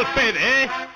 el PD,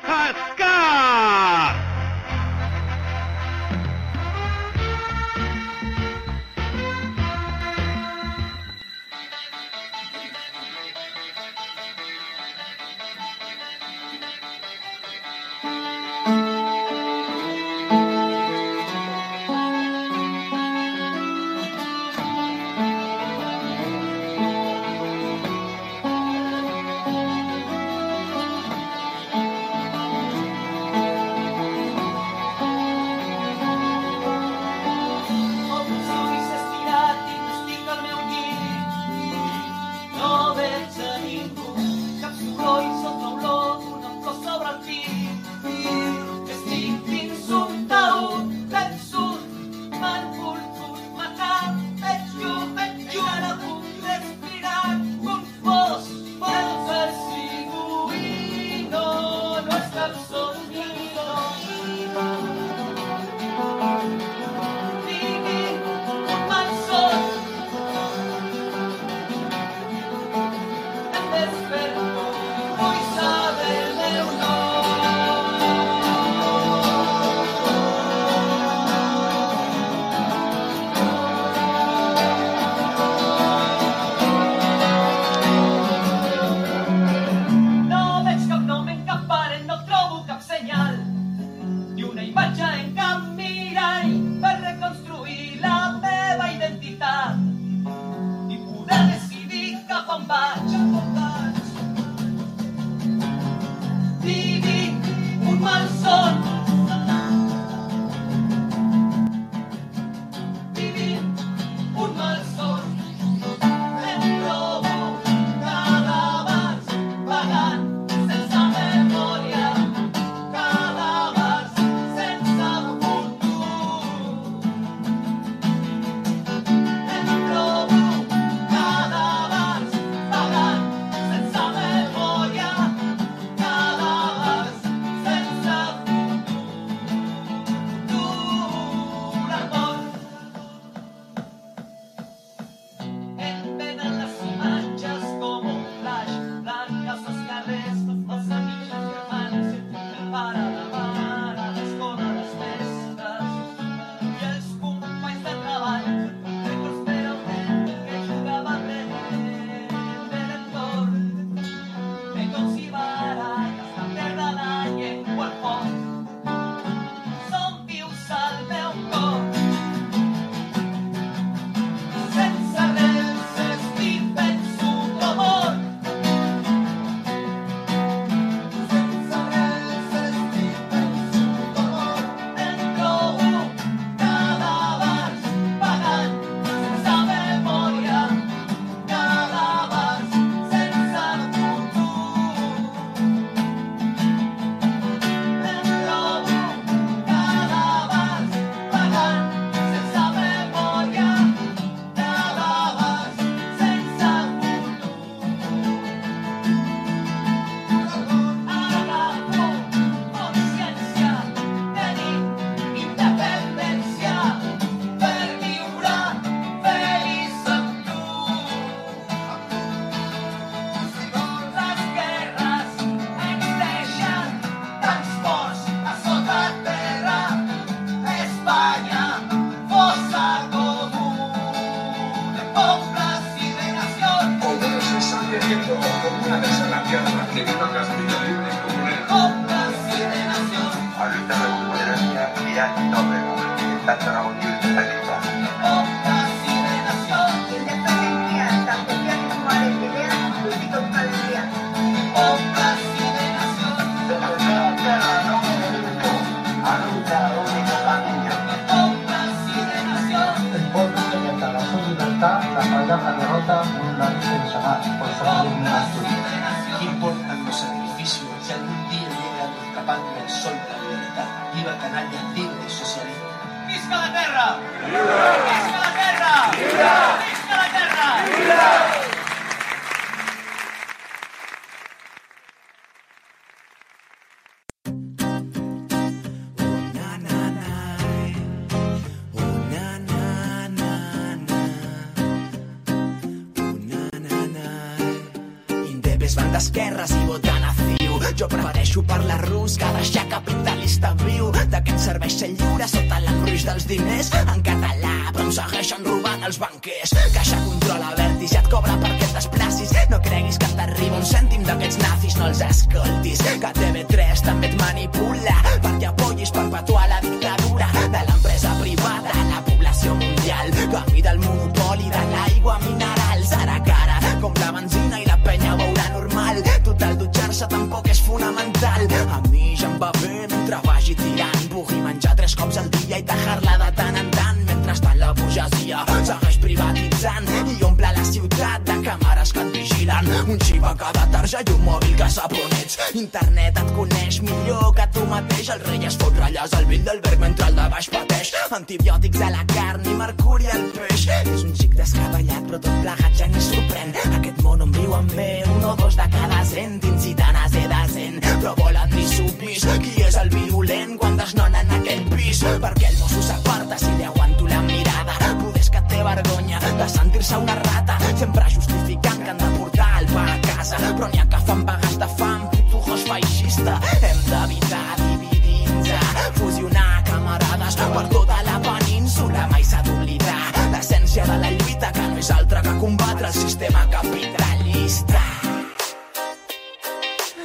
sistema capitalista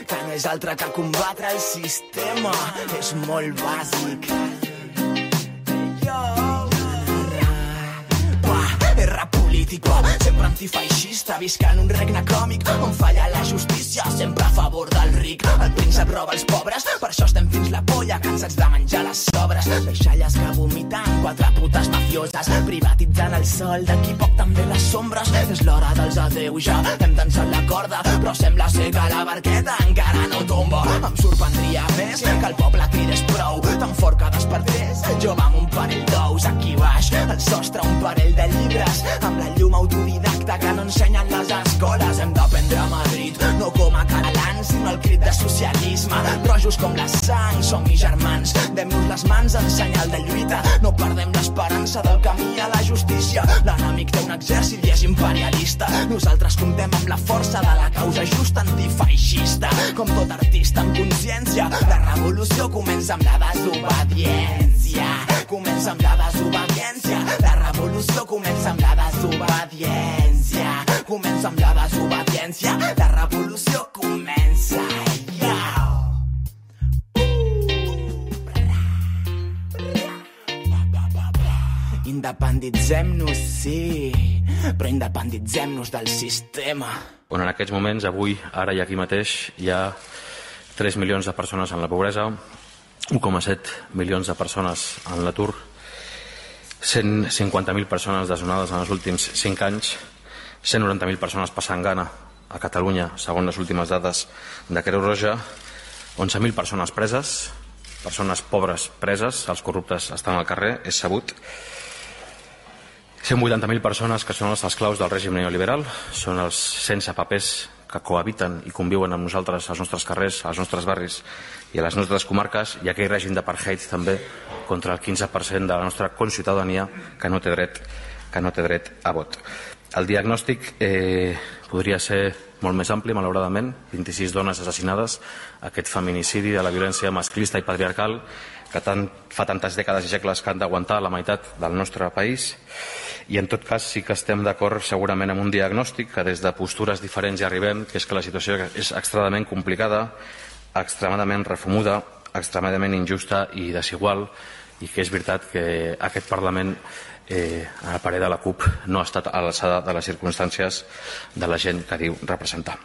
que no és altra que combatre el sistema. És molt bàsic. Pa, R polític, pa, sempre antifeixista, visc en un regne còmic on falla la justícia, sempre a favor del ric. El príncep roba els pobres, per això estem fins la polla, cansats de menjar les sobres. Deixalles que vomiten, quatre putes mafioses, privatitzant el sol, d'aquí poc també les sombres. És l'hora dels adeu ja, hem dansat la corda, però sembla ser que la barqueta encara no tomba. Em sorprendria més que el poble cridés prou, tan fort que despertés. Jo amb un parell d'ous aquí baix, al sostre un parell de llibres, amb la llum autodidacta que no ensenyen les escoles. Hem d'aprendre a Madrid, no com a catalans, sinó el crit de socialisme. Rojos com la sang, som i germans. Dem-nos les mans en senyal de lluita. No perdem l'esperança del camí a la justícia. L'enemic té un exèrcit i és imperialista. Nosaltres comptem amb la força de la causa justa antifeixista. Com tot artista amb consciència, la revolució comença amb la desobediència. Comença amb la desobediència. La revolució comença amb la desobediència. Comença amb la desobediència. La revolució comença. Independitzem-nos, sí, però independitzem-nos del sistema. Bueno, en aquests moments, avui, ara i aquí mateix, hi ha 3 milions de persones en la pobresa, 1,7 milions de persones en l'atur, 150.000 persones desnonades en els últims 5 anys, 190.000 persones passant gana a Catalunya, segons les últimes dades de Creu Roja, 11.000 persones preses, persones pobres preses, els corruptes estan al carrer, és sabut, 180.000 persones que són els esclaus del règim neoliberal, són els sense papers que cohabiten i conviuen amb nosaltres als nostres carrers, als nostres barris i a les nostres comarques, i aquell règim d'apartheid també contra el 15% de la nostra conciutadania que no té dret, que no té dret a vot. El diagnòstic eh, podria ser molt més ampli, malauradament, 26 dones assassinades, aquest feminicidi de la violència masclista i patriarcal que tant, fa tantes dècades i segles que han d'aguantar la meitat del nostre país. I en tot cas sí que estem d'acord segurament amb un diagnòstic que des de postures diferents hi arribem, que és que la situació és extremadament complicada, extremadament refumuda, extremadament injusta i desigual i que és veritat que aquest Parlament eh, a parer de la CUP no ha estat a l'alçada de les circumstàncies de la gent que diu representar.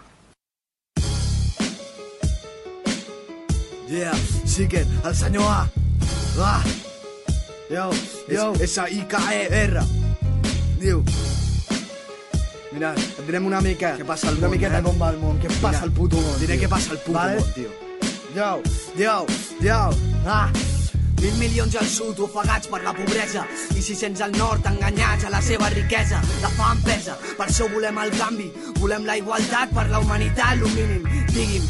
Yeah, sí que el senyor A. Va. Yo, yo. S-I-K-E-R. Diu. Mira, et direm una mica... Què passa al una món, miqueta eh? com va el món. Què passa al puto món, diré què passa al puto vale? món, tio. Yo, yo, yo. Ah. Mil milions al sud ofegats per la pobresa i 600 al nord enganyats a la seva riquesa. La fam pesa, per això volem el canvi. Volem la igualtat per la humanitat, lo mínim. Digui'm,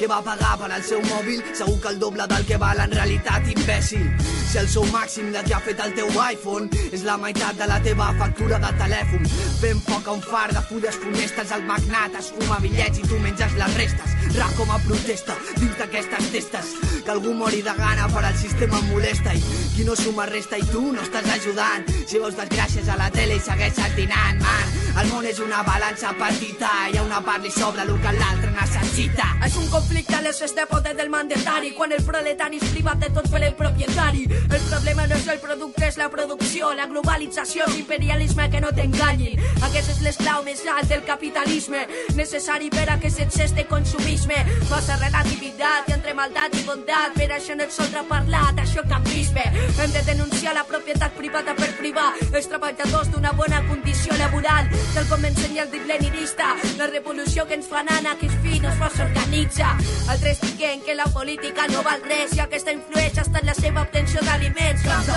què va pagar per al seu mòbil? Segur que el doble del que val en realitat, imbècil. Si el sou màxim del que ha fet el teu iPhone és la meitat de la teva factura de telèfon. Ben poc a un far de fulles funestes, el magnat es fuma bitllets i tu menges les restes. Rap com a protesta dins d'aquestes testes. Que algú mori de gana per al sistema em molesta i qui no suma resta i tu no estàs ajudant. Si veus desgràcies a la tele i segueixes dinant, man. El món és una balança petita, hi ha una part li sobra el que l'altra necessita. És un conflicte a les de poder del mandatari quan el proletari és privat de tot per el propietari. El problema no és el producte, és la producció, la globalització, l'imperialisme que no t'enganyin. Aquest és l'esclau més alt del capitalisme, necessari per a que s'excés de consumisme. Massa relativitat entre maldat i bondat, per això no et soldrà parlar d'això capisme. Hem de denunciar la propietat privada per privar els treballadors d'una bona condició laboral, tal com ensenya el dit leninista. La revolució que ens fa nana, que és fi, no es fa s'organitza. Altres diguen que la política no val res i aquesta influeix hasta en la seva obtenció d'aliments. Camps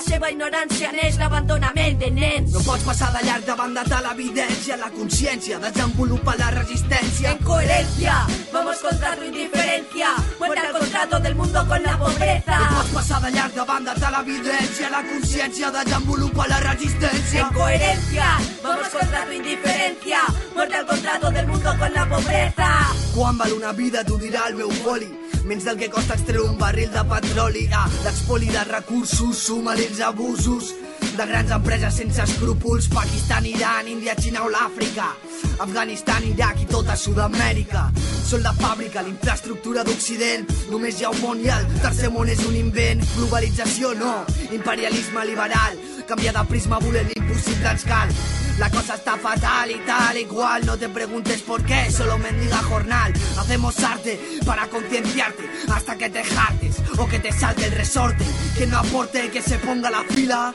la seva ignorància neix l'abandonament de nens. No pots passar de llarg davant de tal evidència, la consciència desenvolupa la resistència. En coherencia, vamos contra tu indiferencia. Muerte al contrato del mundo con la pobreza. No pots passar de llarg davant de tal evidència, la consciència desenvolupa la resistència. En coherencia, vamos contra tu indiferencia. Muerte al contrato del mundo con la pobreza. Quan val una vida t'ho dirà el meu poli menys del que costa extreure un barril de petroli. Ah, l'expoli de recursos suma-li els abusos de grans empreses sense escrúpols Pakistan, Iran, Índia, Xina o l'Àfrica Afganistan, Iraq i tota Sud-amèrica són la fàbrica, l'infraestructura d'Occident només hi ha un món i el tercer món és un invent globalització no, imperialisme liberal canviar de prisma voler l'impossible ens cal la cosa está fatal y tal y cual, no te preguntes por qué, solo mendiga jornal. Hacemos arte para concienciarte hasta que te hartes o que te salte el resorte. Que no aporte que se ponga la fila.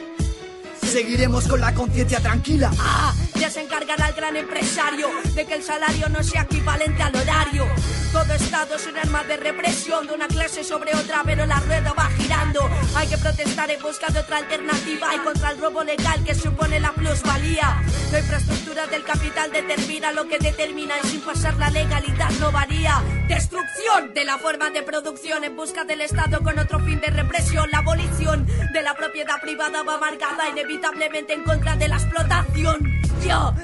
Seguiremos con la conciencia tranquila. Ah, ya se encargará el gran empresario de que el salario no sea equivalente al horario. Todo Estado es un arma de represión de una clase sobre otra, pero la rueda va girando. Hay que protestar en busca de otra alternativa y contra el robo legal que supone la plusvalía. La infraestructura del capital determina lo que determina y sin pasar la legalidad no varía. Destrucción de la forma de producción en busca del Estado con otro fin de represión. La abolición de la propiedad privada va marcada inevitablemente en contra de la explotación.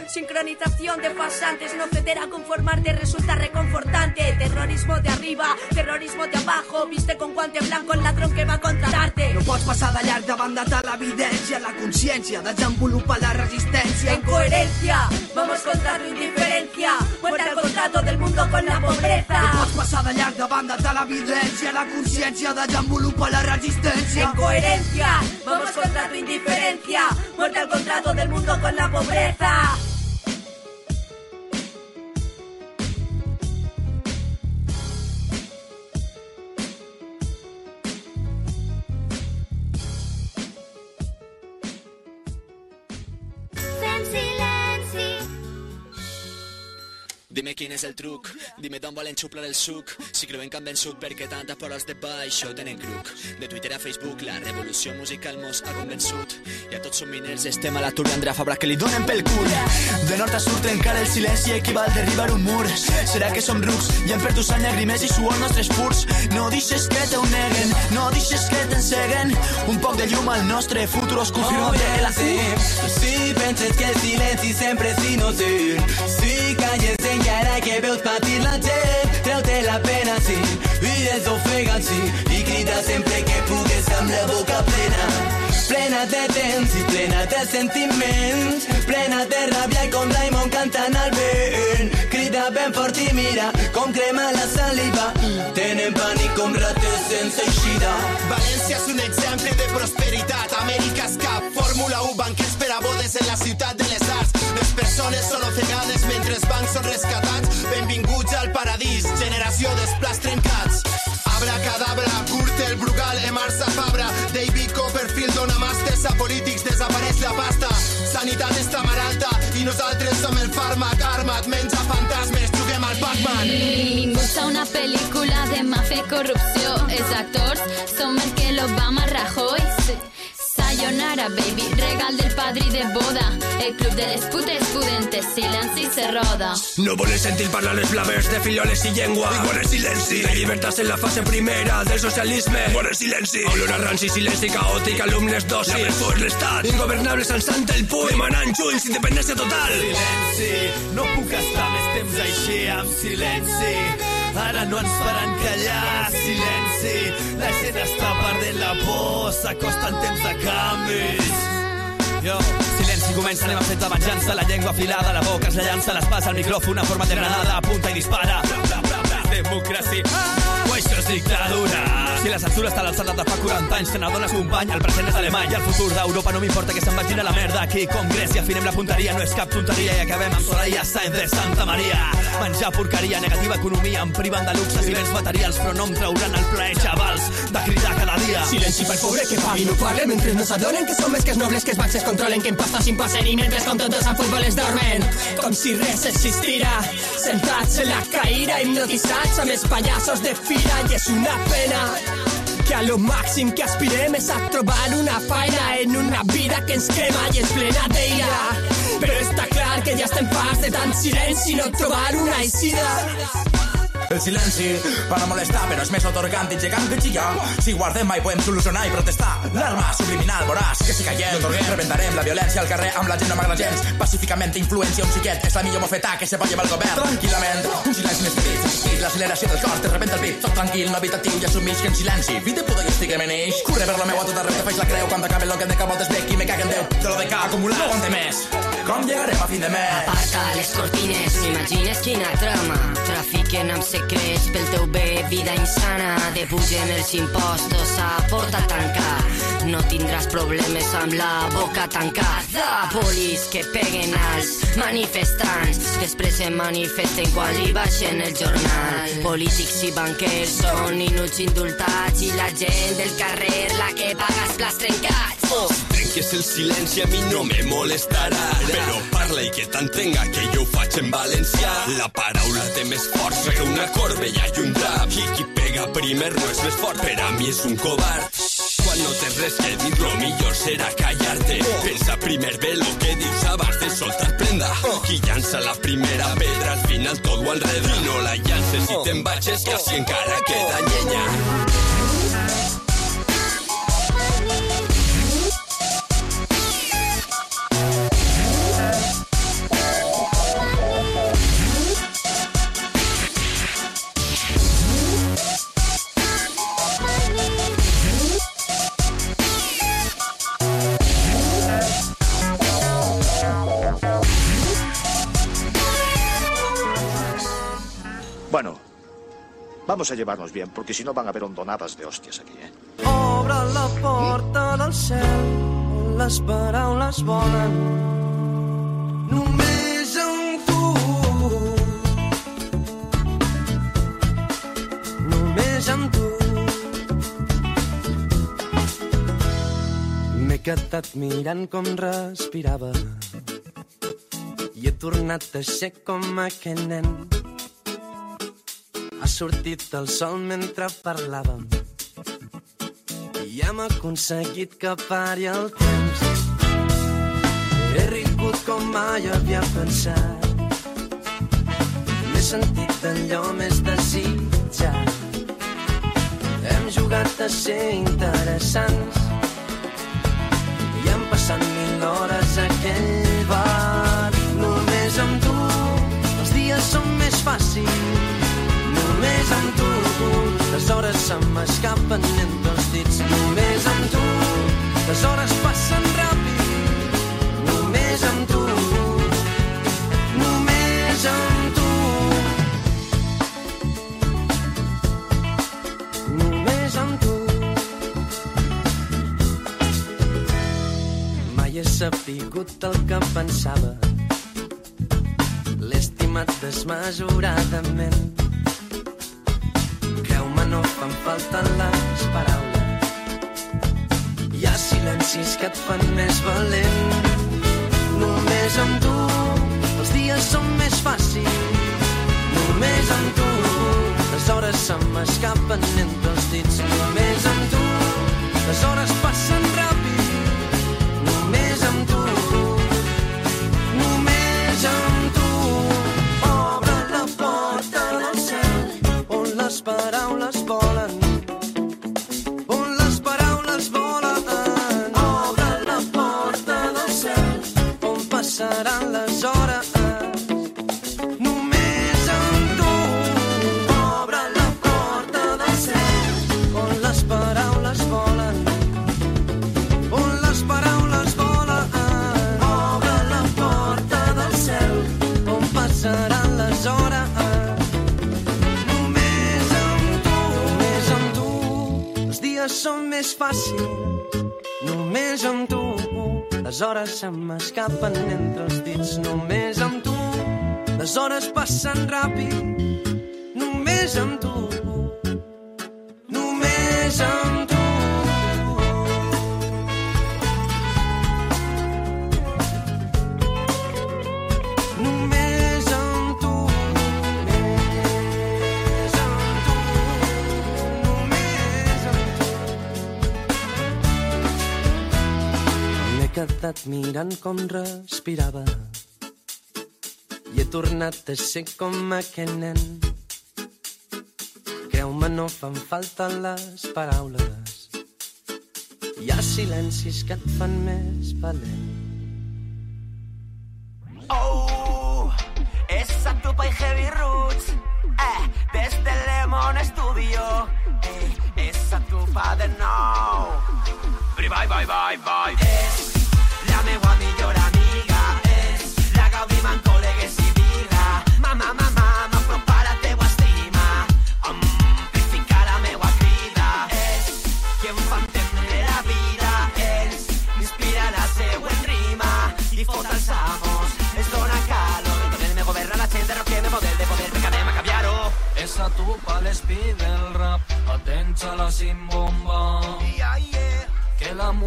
Sincronización de pasantes, no ceder a conformarte resulta reconfortante. Terrorismo de arriba, terrorismo de abajo, viste con guante blanco el ladrón que va a contratarte. No pots passar de llarg davant de tal evidència, la consciència desenvolupa la resistència. En coherencia, vamos contra tu indiferencia. Muerte al contrato del mundo con la pobreza. No pots passar de llarg davant de tal evidència, la consciència desenvolupa la resistència. En coherencia, vamos contra tu indiferencia. Muerte al contrato del mundo con la pobreza. Fem Dime quin és el truc, dime d'on volen xuplar el suc. Si creuen que han vençut perquè tantes paraules de baix ho tenen cruc De Twitter a Facebook la revolució musical mos ha convençut. I a tots som miners estem a la Tour d'Andrea Fabra que li donen pel cul. De nord a sud trencar el silenci equival derribar un mur. Serà que som rucs i hem perdut sang, llagrimes i suor nostres furs No deixes que te ho neguen, no deixes que t'enseguen Un poc de llum al nostre futur oscur firma de la CUP Si penses que el silenci sempre és innocent Si calles encara que veus patir la gent. Treu-te la pena, sí, i desofega't, sí. I crida sempre que pugues amb la boca plena. Plena de temps i plena de sentiments. Plena de ràbia com Raimon cantant al vent. Crida ben fort i mira com crema la saliva. Tenen pànic com rates sense eixida. València és un exemple de prosperitat. Amèrica's Cup, Fórmula 1, banquers per a bodes en la ciutat de. Les persones són ofegades mentre els bancs són rescatats. Benvinguts al paradís, generació d'esplats trencats. Abra cadabra, Gürtel, Brugal, Emarsa Fabra, David Copperfield dona màsters a polítics, desapareix la pasta. Sanitat està maralta i nosaltres som el fàrmac armat, menja fantasmes, juguem al Pac-Man. A una pel·lícula de màfia i corrupció. Els actors són Merkel, Obama, Rajoy. Sí. Sayonara, baby, regala al del padrí de boda. El club de les putes pudentes, silenci se roda. No voles sentir parlar les blaves de filioles i llengua. Igual silenci. De llibertats en la fase primera del socialisme. Igual silenci. Olor a ranci, silenci caòtic, alumnes dosis. La presó és l'estat. Ingovernable salsant el puny. Demanant junts, independència total. Silenci, no puc estar més temps així amb silenci. Ara no ens faran callar, silenci. La gent està perdent la por, s'acosten temps de canvis. Jo, silenci, comença, anem a fet de venjança, la llengua afilada, la boca es la llança, l'espasa, el micròfon, a forma de granada, apunta i dispara. Democràcia. O això és dictadura. Si la censura està a l'alçada de fa 40 anys, te n'adones, company, el present és alemany i el futur d'Europa no m'importa que se'n vagin a la merda. Aquí, com Grècia, afinem la punteria, no és cap tonteria i acabem amb Soraya Sáenz de Santa Maria. Menjar porqueria, negativa economia, em priven de luxes i béns materials, però no em trauran el plaer, xavals, de cridar cada dia. Silenci pel pobre que pagui, no parle mentre no s'adonen que són més que els nobles que els bancs controlen, que en pasta s'impassen i mentre com tontos en futbol es dormen. Com si res existira, sentats en la caïra, hipnotitzats amb els pallassos de fira i és una pena que a lo màxim que aspirem és a trobar una feina en una vida que ens crema i és plena d'ira. Però està clar que ja estem farts de tant silenci no trobar una eixida. El silenci para molestar, però és més otorgant i gegant que xillar. Si guardem mai podem solucionar i protestar. L'arma subliminal voràs, que si caiem, rebentarem la violència al carrer amb la gent no m'agrada gens. Pacíficament influència un xiquet, és la millor mofetà que se pot llevar el govern. Tranquil·lament, un silenci més petit, l'acceleració del cor, te rebenta el pit. Soc tranquil, no habitatiu i assumix que en silenci. Vida puta i estic meneix. Corre per la meua tot arreu, te faig la creu quan t'acabe el que de cap voltes bec i me caguen Déu. De lo de ca acumulat, no aguante més. Com llegarem a fin de mes? Aparta les cortines, n'imagines quina trama. Trafiquen amb secrets pel teu bé, vida insana. Depugen els impostos a porta tancada. No tindràs problemes amb la boca tancada. Polis que peguen als manifestants. Després se manifesten quan li baixen el jornal. Polítics i banquers són inuts indultats i la gent del carrer la que paga els plats trencats. Trenques el silenci a mi no me molestarà Però parla i que t'entenga que jo ho en valencià La paraula té més força que una corbella i un drap I pega primer no és més fort, per a mi és un covard quan no tens res que dir, lo millor serà callar-te. Pensa primer bé lo que dius abans de soltar prenda. Qui llança la primera pedra, al final tot ho enreda. I no la llances si te'n vaig, que així encara queda llenya. Vamos a llevarnos bien, porque si no van a haber hondonadas de hostias aquí, ¿eh? Obre la porta del cel, les paraules volen. Només amb tu. Només amb tu. M'he quedat mirant com respirava i he tornat a ser com aquell nen. Sortit el sol mentre parlàvem i hem aconseguit que pari el temps. He rigut com mai havia pensat. M'he sentit d'allò més desitjat. Hem jugat a ser interessants i hem passat mil hores a aquell bar. Només amb tu els dies són més fàcils. Només amb tu les hores se m'escapen entre els dits. Només amb tu les hores passen ràpid. Només amb tu, només amb tu. Amb tu. Mai he sapigut el que pensava. L'he estimat desmesuradament. Creu-me, no fan falta les paraules. Hi ha silencis que et fan més valent. Només amb tu els dies són més fàcils. Només amb tu les hores se m'escapen entre els dits. Només amb tu les hores passen ràpid. Fàcils només amb tu. Les hores se m'escapen entre els dits només amb tu. Les hores passen ràpid mirant com respirava i he tornat a ser com aquell nen. Creu-me, no fan falta les paraules. Hi ha silencis que et fan més valent.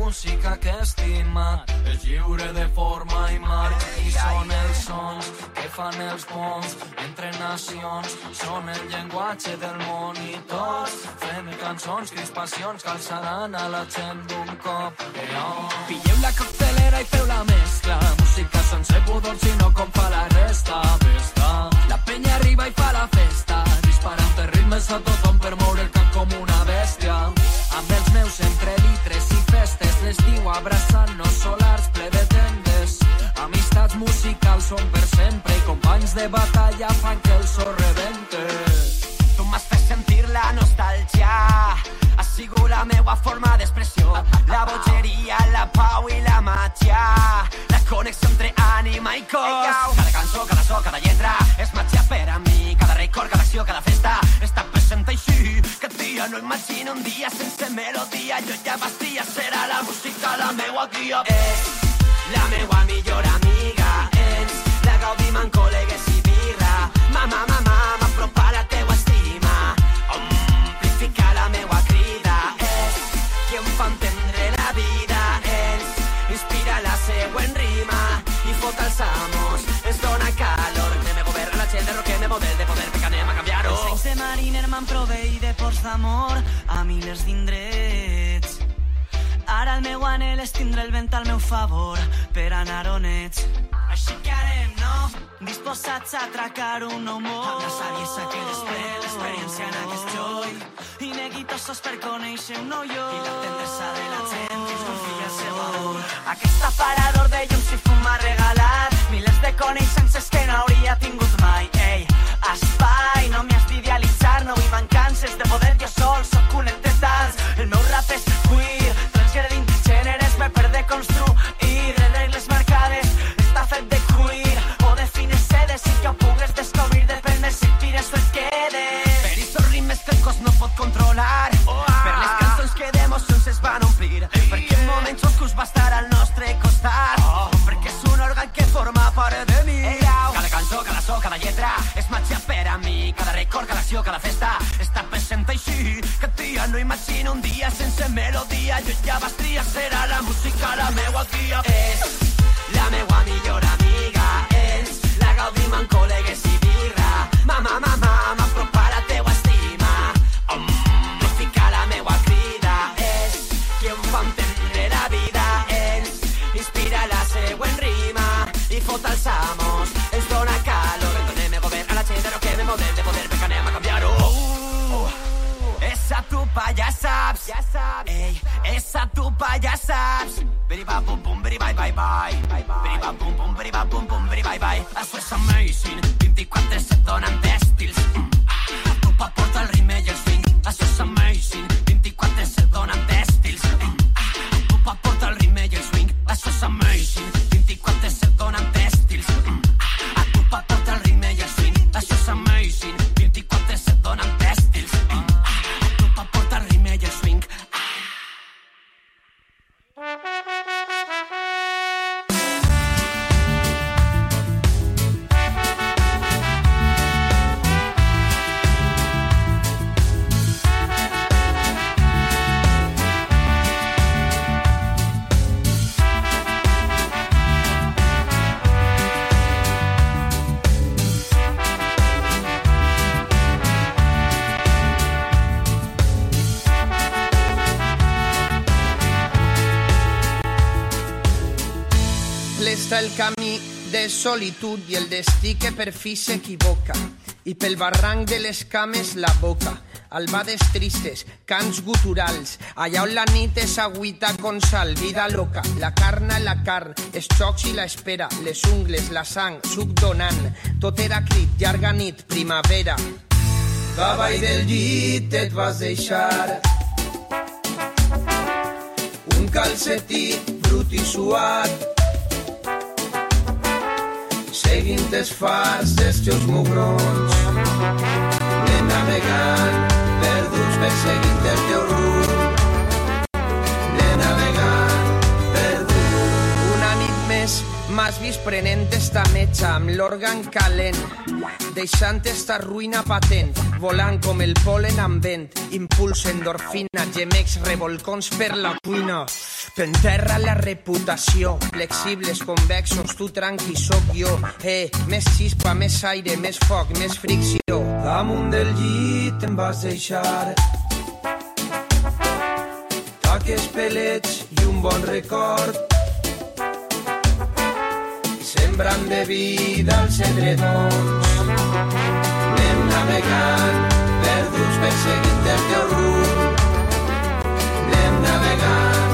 Música que estima. És lliure de forma i marc i són els sons que fan els ponts entre nacions són el llenguatge del món i tots. Fem cançons, crispacions que alçaran a la gent d'un cop. Eh, oh. Pilleu la coctelera i feu la mescla. Música sense pudor sinó com fa la resta. Vesta. La penya arriba i fa la festa. Disparant ritmes a tothom per moure el cap com una bèstia amb els meus entre litres i festes l'estiu abraçant-nos solars ple de tendes amistats musicals són per sempre i companys de batalla fan que el so rebente Tu m'has fet sentir la nostàlgia. Sigut la meua forma d'expressió. La bogeria, la pau i la màgia. La connexió entre ànima i cos. Cada cançó, cada so, cada lletra és màgia per a mi. Cada record, cada acció, cada festa està present així. Que dia no imagino un dia sense melodia. Jo ja bastia, serà la música la meua guia. La meua millor amiga. La gaudim amb col·legues i birra. Mama, m'apropa mariner me'n proveï de ports d'amor a milers d'indrets. Ara el meu anel és tindre el vent al meu favor per anar on ets. Així que anem, no? Disposats a atracar un nou món. Amb la saviesa que desprèn l'experiència en aquest joy. I neguitosos per conèixer un nou lloc. I la tendresa de la gent fins confia el seu amor. Aquest aparador de llums i fum m'ha regalat milers de coneixences que no hauria tingut mai. Pot controlar, per les cançons que d'emocions es van omplir, perquè en moments oscurs va estar al nostre costat, perquè és un òrgan que forma part de mi. Cada cançó, cada so, cada lletra és màgia per a mi. Cada record, cada acció, cada festa està present així. Que dia no imagino un dia sense melodia. Jo ja bastria, serà la solitud i el destí que per fi s'equivoca. I pel barranc de les cames la boca. Albades tristes, cants guturals, allà on la nit és agüita con sal, vida loca, la carna, la carn, els xocs i la espera, les ungles, la sang, suc donant, tot era crit, llarga nit, primavera. Cavall del llit et vas deixar un calcetí brut i suat seguint els fars dels mugrons. Anem navegant perduts perseguint el teu rumb. Anem navegant perduts. Una nit més m'has vist prenent esta metxa amb l'òrgan calent deixant esta ruïna patent volant com el polen amb vent impuls endorfina gemecs revolcons per la cuina T'enterra la reputació, flexibles, convexos, tu tranqui, sóc jo. Eh, més xispa, més aire, més foc, més fricció. Damunt del llit em vas deixar taques, pelets i un bon record. Sembrant de vida els edredons. Anem navegant, perduts perseguint el teu rumb. Anem navegant,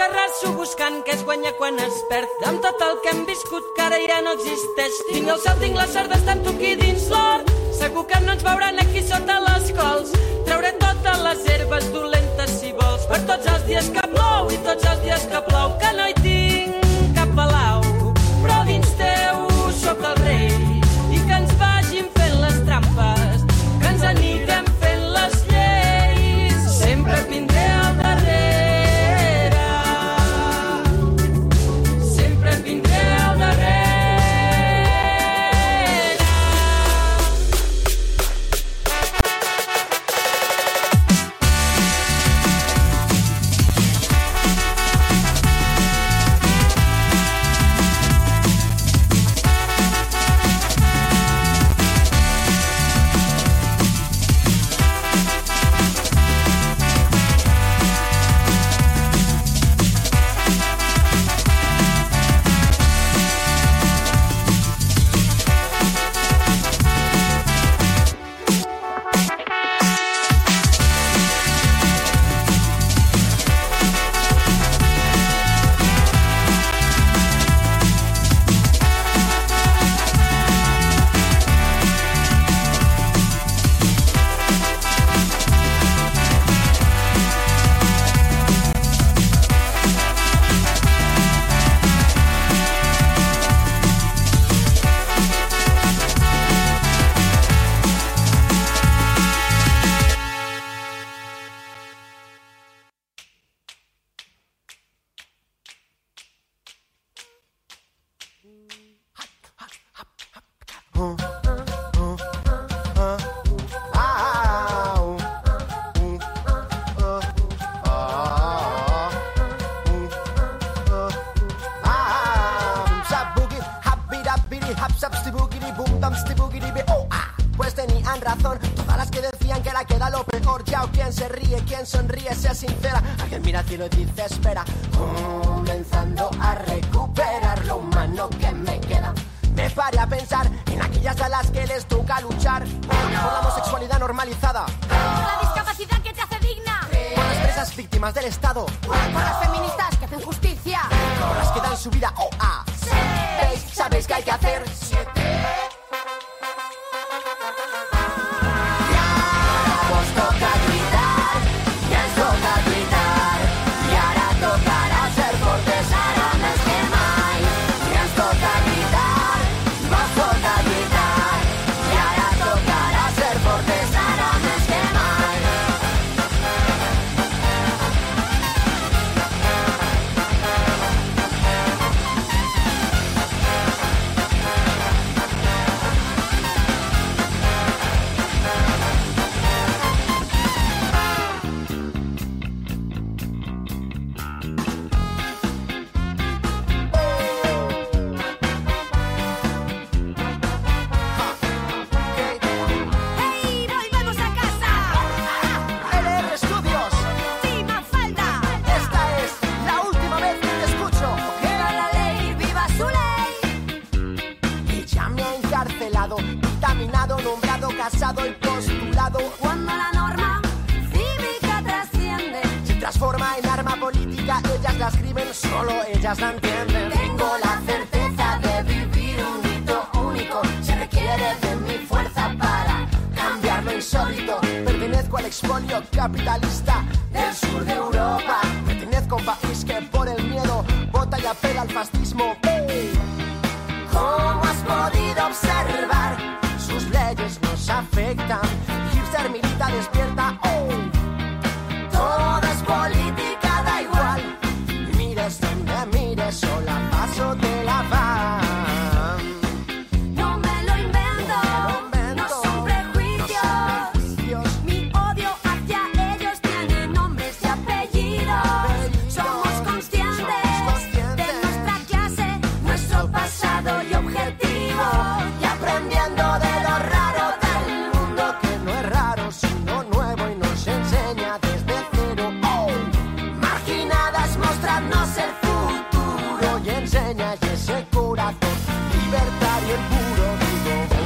M'hi escarrasso buscant què es guanya quan es perd. Amb tot el que hem viscut que ara ja no existeix. Tinc el cel, tinc la sort d'estar amb tu aquí dins l'hort. Segur que no ens veuran aquí sota les cols. Trauré totes les herbes dolentes si vols. Per tots els dies que plou i tots els dies que plou. Que no hi tinc calle ese corazón libertario el puro digo.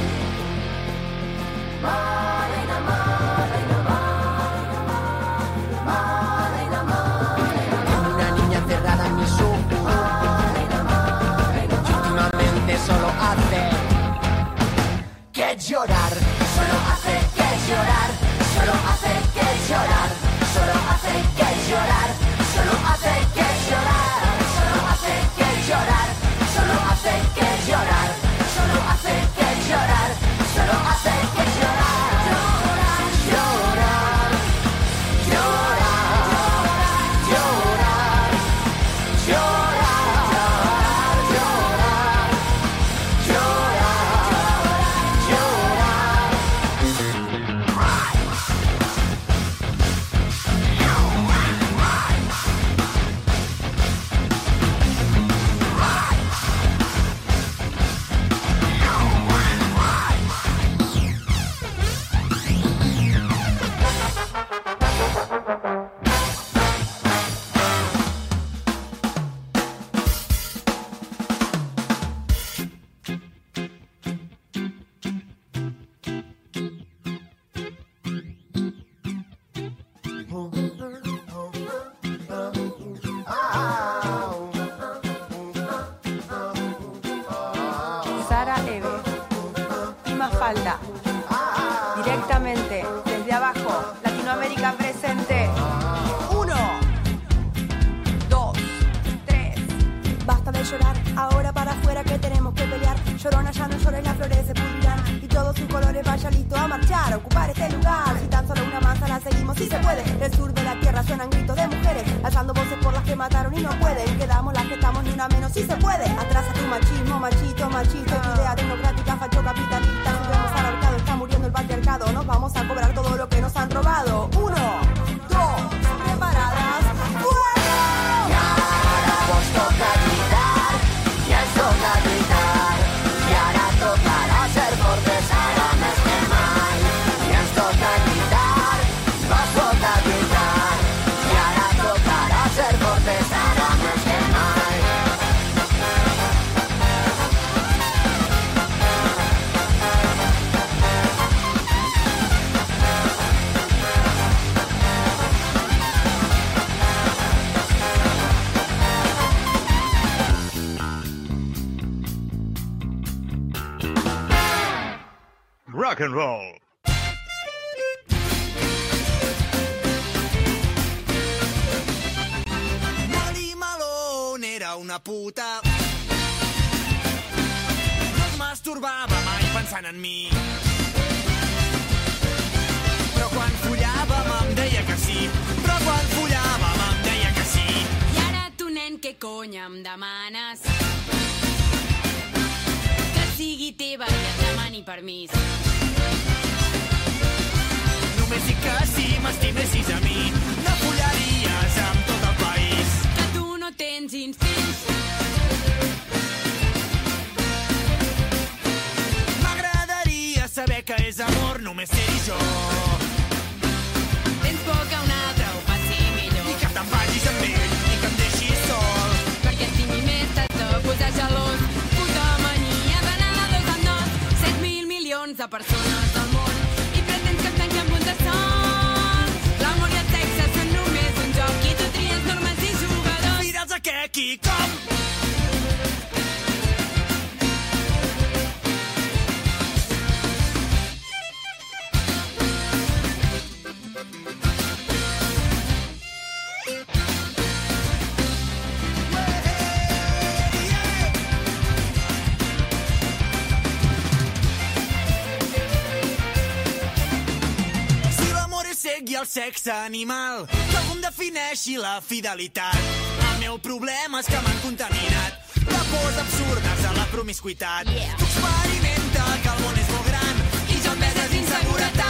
and roll. Molly Malone era una puta. No es masturbava mai pensant en mi. Però quan follàvem em deia que sí. Però quan follàvem em deia que sí. I ara tu, nen, què conya em demanes? Que sigui teva i et demani permís que si m'estimessis a mi no follaries amb tot el país. Que tu no tens instints. M'agradaria saber que és amor només ser-hi jo. Tens por que un altre ho faci millor. I que te'n vagis amb ell i que em deixis sol. Perquè si mi més t'has de gelós, puta mania d'anar de dos en dos. 7 mil milions de persones expliqui com. Si l'amor és i el sexe animal, que algú em defineixi la fidelitat. El meu problema és que m'han contaminat de pors absurdes a la promiscuitat. Yeah. Tu experimenta que el món és molt gran i jo enveses inseguretat.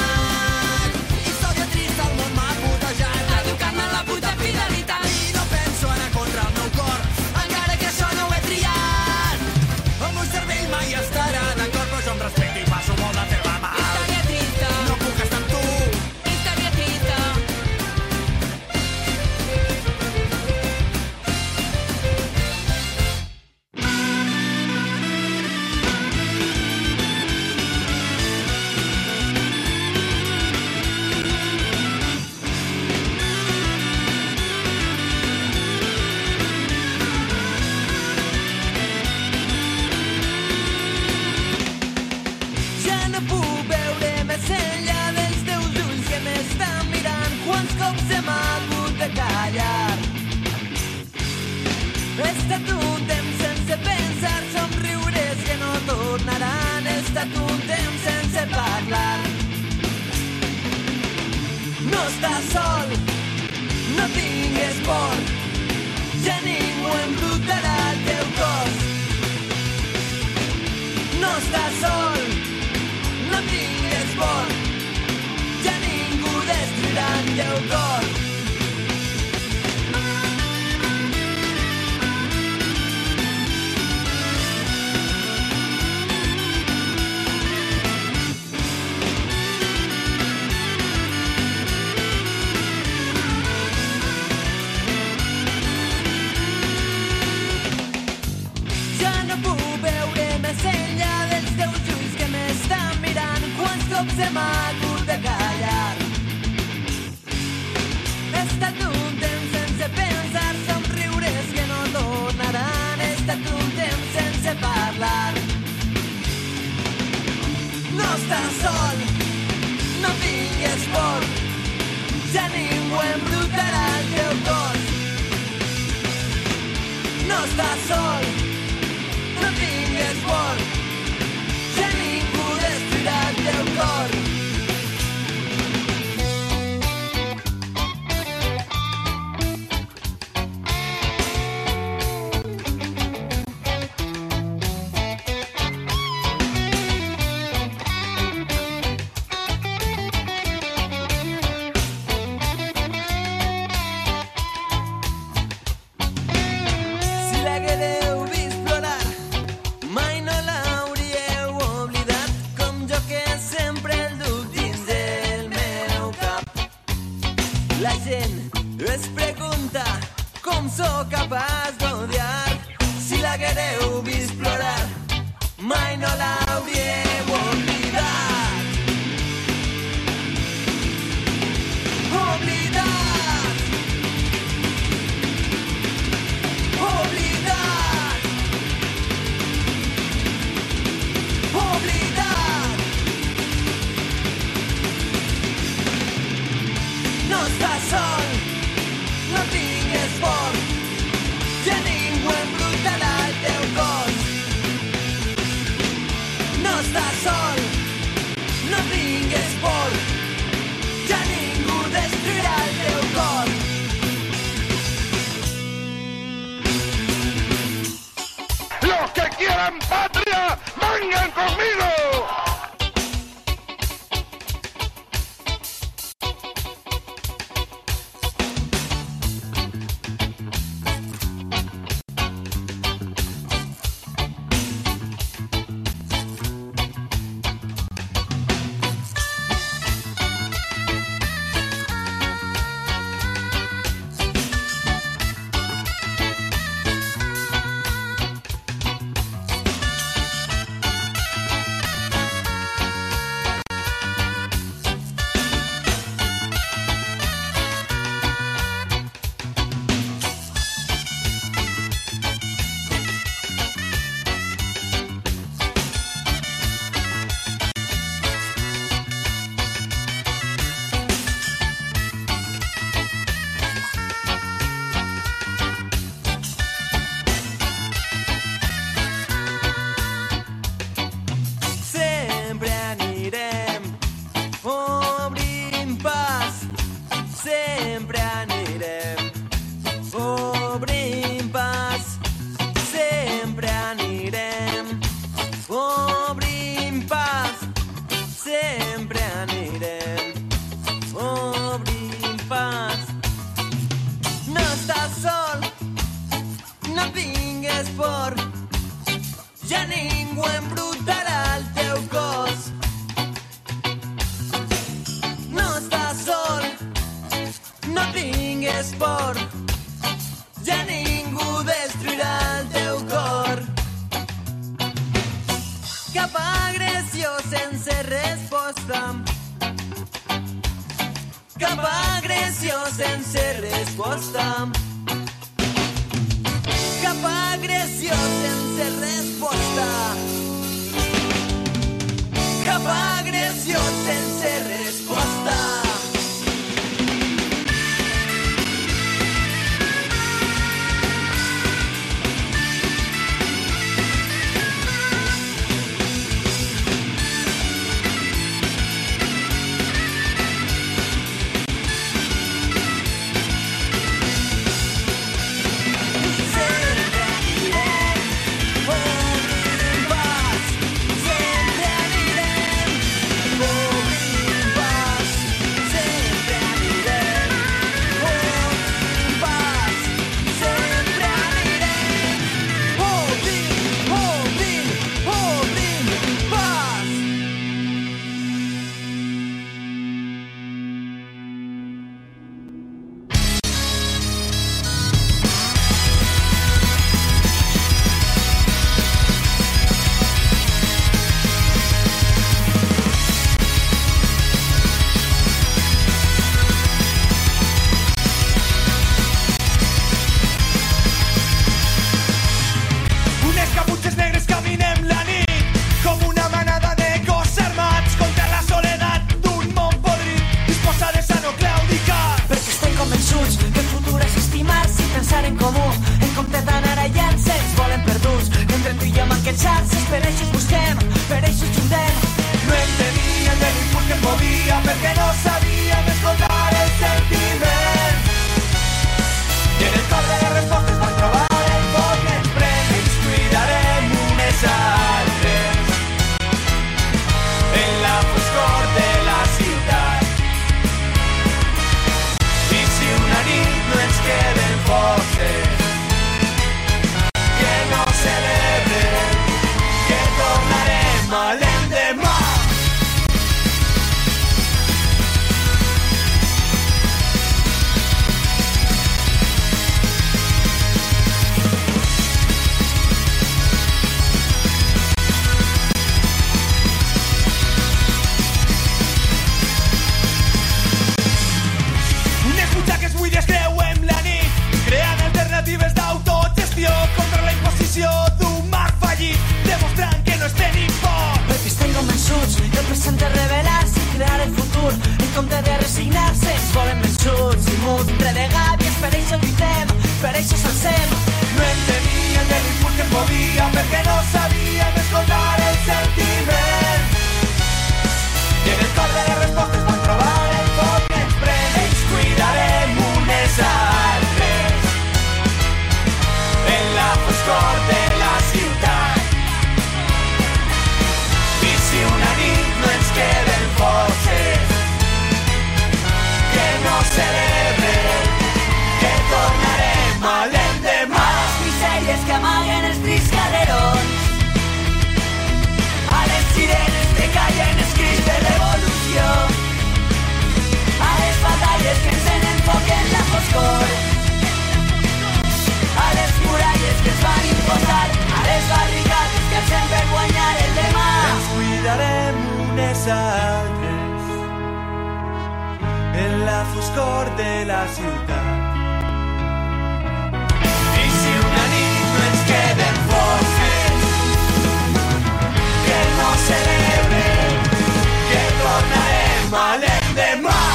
Estàs sol, no tingues por. Ja ningú embrutarà el teu cos. No estàs sol, no tingues por, ja ningú destruirà el teu cor. Cops hem hagut de callar? He estat un temps sense pensar, somriures que no tornaran. He estat un temps sense parlar. No estàs sol, no tingues por, ja ningú embrutarà el teu cos. No estàs sol, de la ciutat. I si una nit no ens queden forces, que no celebren, que tornarem a l'endemà. Les misèries que amaguen sempre guanyar el demà. Ens cuidarem unes altres en la foscor de la ciutat. I si una nit no ens queden forces, que no celebre que tornarem a l'endemà.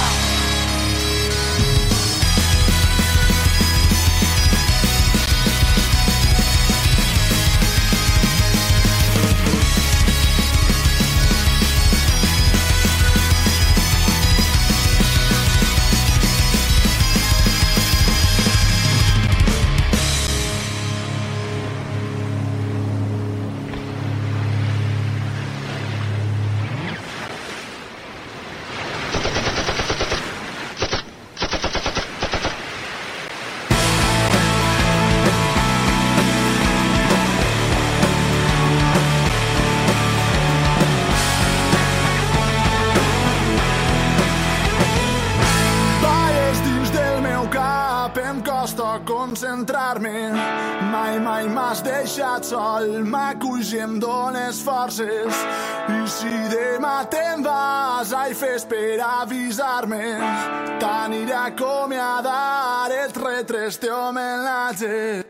estat sol, m'aculls i em dones forces. I si demà te'n vas, ai, fes per avisar-me. T'aniré a acomiadar, et retres te homenatge.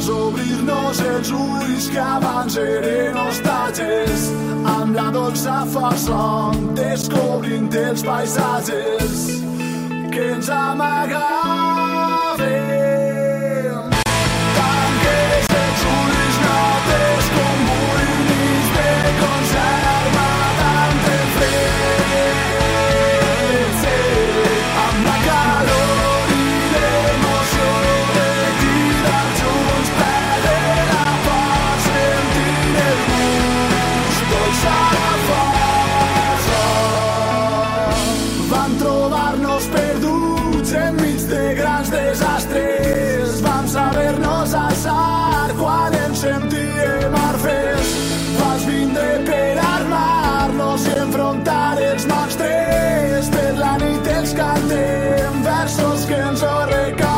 fas obrir-nos els ulls que abans eren hostatges Amb la dolça façon descobrint els paisatges que ens amagaven. Mieszka w tym weszło z kężoryka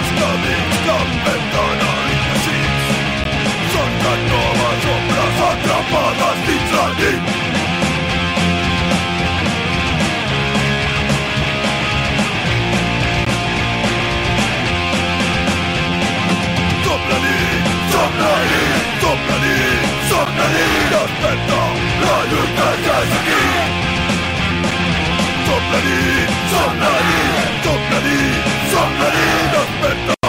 els còmics que inventen anècdotes. Són tan noves ombres atrapades dins la nit. Som la nit, som la nit, la nit, som la nit. Desperta, la lluita ja és aquí. Som la nit, som nit,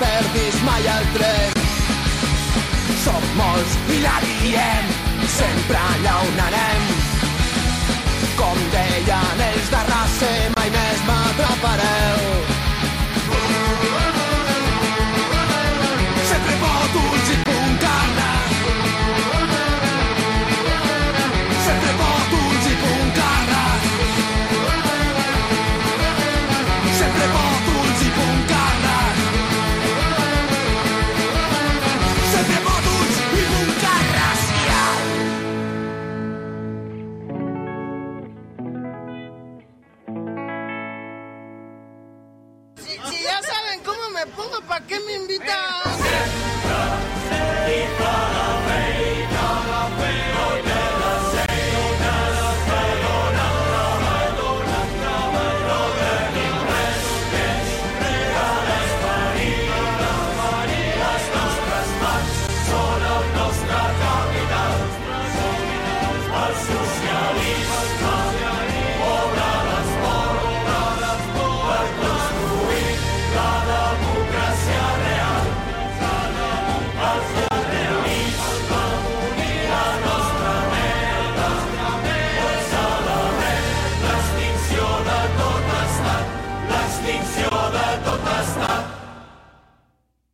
perdis mai el tren. Som molts i la diem, sempre allà on anem. Com deien ells de raça, mai més m'atraparem.